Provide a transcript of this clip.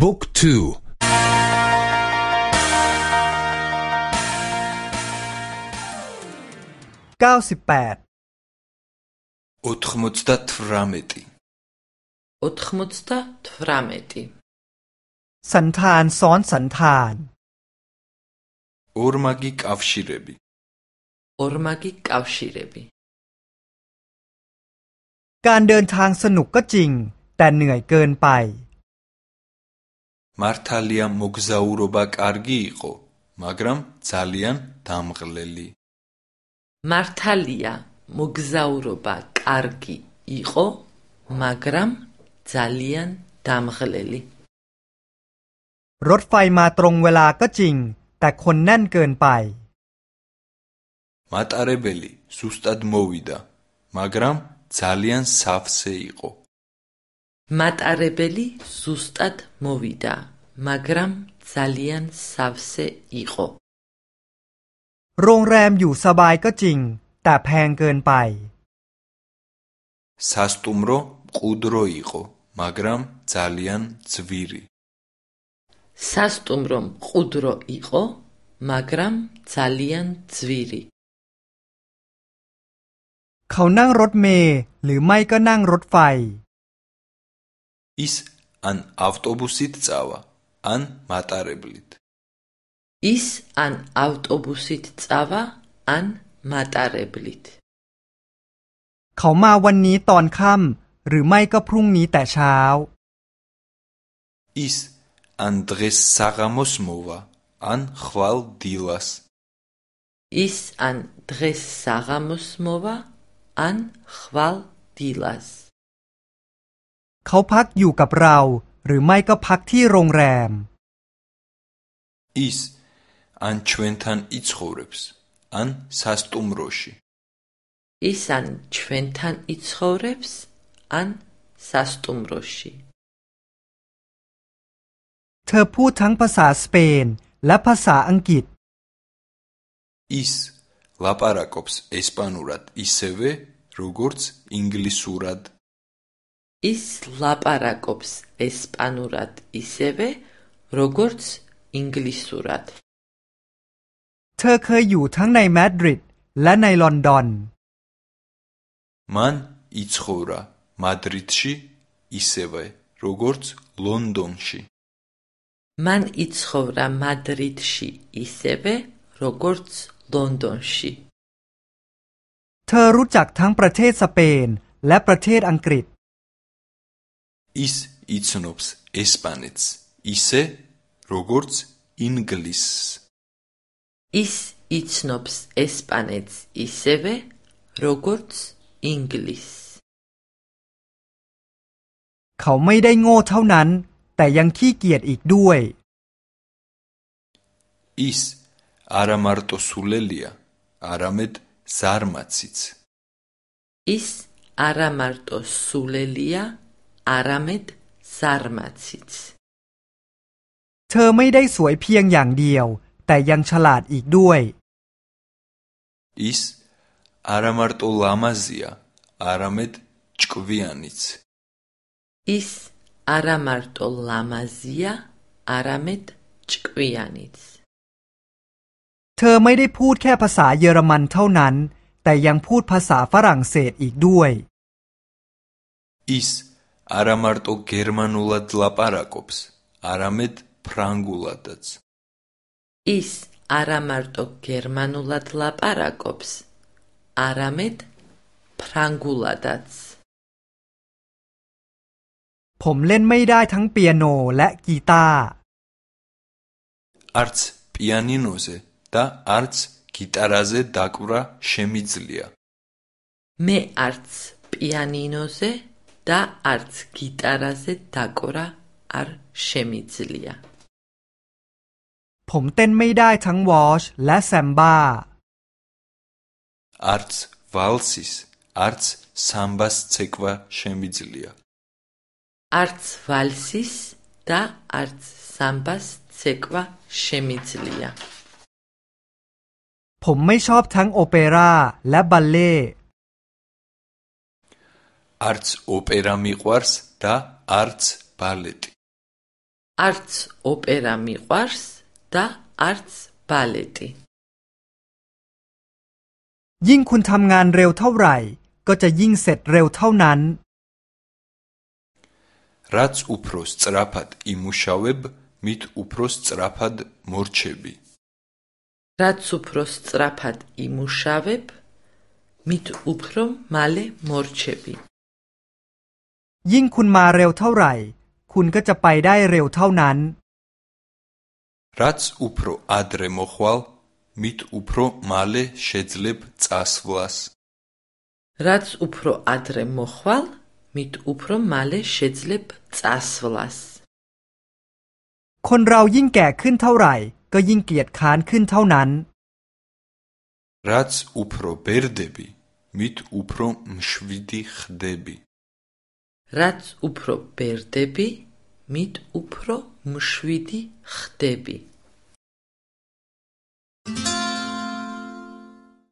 บุ๊กทูเก้าสิบแปดอุทมุตตะทรามิติอุทมุตตะทรามิติสันธานซ้อนสันธานอุรมากิกอัฟชิเรบิอุรมากิกอัฟชิเรบิการเดินทางสนุกก็จริง แต่เหนื่อยเกินไป მართალია მოგზაურობა კარგი იყო მაგრამ ძალიან დამღლელი მართალია მოგზაურობა კარგი იყო მაგრამ ძალიან დამღლელი รถไฟมาตรงเวลาก็จริง แต่คนแน่นเกินไป მატარებელი ზუსტად მოვიდა მაგრამ ძალიან სავსე იყო მატარებელი ზუსტად მოვიდა მაგრამ ძალიან სავსე იყო โรงแรมอยู่สบายก็จริง แต่แพงเกินไป სასტუმრო მყუდრო იყო მაგრამ ძალიან ძვირი სასტუმრო მყუდრო იყო მაგრამ ძალიან ძვირი เขานั่งรถเมล์หรือไม่ก็นั่งรถไฟ ის ან ავტობუსით წავა ან მატარებლით ის ან ავტობუსით წავა ან მატარებლით เขามาวันนี้ตอนค่ำหรือไม่ก็พรุ่งนี้แต่เช้า ის ან დღეს საღამოს მოვა ან ხვალ დილას ის ან დღეს საღამოს მოვა ან ხვალ დილას เขาพักอยู่กับเรา หรือไม่ก็พักที่โรงแรม ის ან ჩვენთან იცხოვრებს ან სასტუმროში ის ან ჩვენთან იცხოვრებს ან სასტუმროში เธอพูดทั้งภาษาสเปน และภาษาอังกฤษ ის ლაპარაკობს ესპანურად ისევე როგორც ინგლისურად ის ლაპარაკობს ესპანურად ისევე როგორც ინგლისურად เธอเคยอยู่ทั้งในมาดริดและในลอนดอน მან იცხოვრა მადრიდში ისევე როგორც ლონდონში მან იცხოვრა მადრიდში ისევე როგორც ლონდონში เธอรู้จักทั้งประเทศสเปน และประเทศอังกฤษ ის იცნობს ესპანეთს ისე როგორც ინგლისს ის იცნობს ესპანეთს ისევე როგორც ინგლისს เขาไม่ได้โง่เท่านั้น แต่ยังขี้เกียจอีกด้วย ის არა მარტო სულელია არამედ ზარმაციც ის არა მარტო სულელია არამედ ზარმაციც เธอไม่ได้สวยเพียงอย่างเดียว แต่ยังฉลาดอีกด้วย ის არა მარტო ლამაზია არამედ ჭკვიანიც ის არა მარტო ლამაზია არამედ ჭკვიანიც เธอไม่ได้พูดแค่ภาษาเยอรมันเท่านั้น แต่ยังพูดภาษาฝรั่งเศสอีกด้วย ის არა მარტო გერმანულად ლაპარაკობს არამედ ფრანგულადაც ის არა მარტო გერმანულად ლაპარაკობს არამედ ფრანგულადაც ผมเล่นไม่ได้ทั้งเปียโนและกีตาร์ არც პიანინოზე და არც გიტარაზე დაკვრა შემიძლია მე არც პიანინოზე და არც გიტარაზე დაკვრა არ შემიძლია ผมเต้นไม่ได้ทั้งวอชและแซมบ้า არც ვალსის არც სამბას ცეკვა შემიძლია არც ვალსის და არც სამბას ცეკვა შემიძლია ผมไม่ชอบทั้งโอเปร่าและบัลเล่ არც ოპერა მიყვარს და არც ბალეტი არც ოპერა მიყვარს და არც ბალეტი. ยิ่งคุณทำงานเร็วเท่าไหร่ ก็จะยิ่งเสร็จเร็วเท่านั้น რაც უფრო სწრაფად იმუშავებ, მით უფრო სწრაფად მორჩები. რაც უფრო სწრაფად იმუშავებ, მით უფრო მალე მორჩები. ยิ่งคุณมาเร็วเท่าไหร่ คุณก็จะไปได้เร็วเท่านั้น რაც უფრო ადრე მოხვალ, მით უფრო მალე შეძლებ წასვლას. რაც უფრო ადრე მოხვალ, მით უფრო მალე შეძლებ წასვლას. คนเรายิ่งแก่ขึ้นเท่าไหร่ ก็ยิ่งเกียจค้านขึ้นเท่านั้น რაც უფრო ბერდები, მით უფრო მშვიდი ხდები. რაც უფრო ბერდები, მით უფრო მშვიდი ხდები.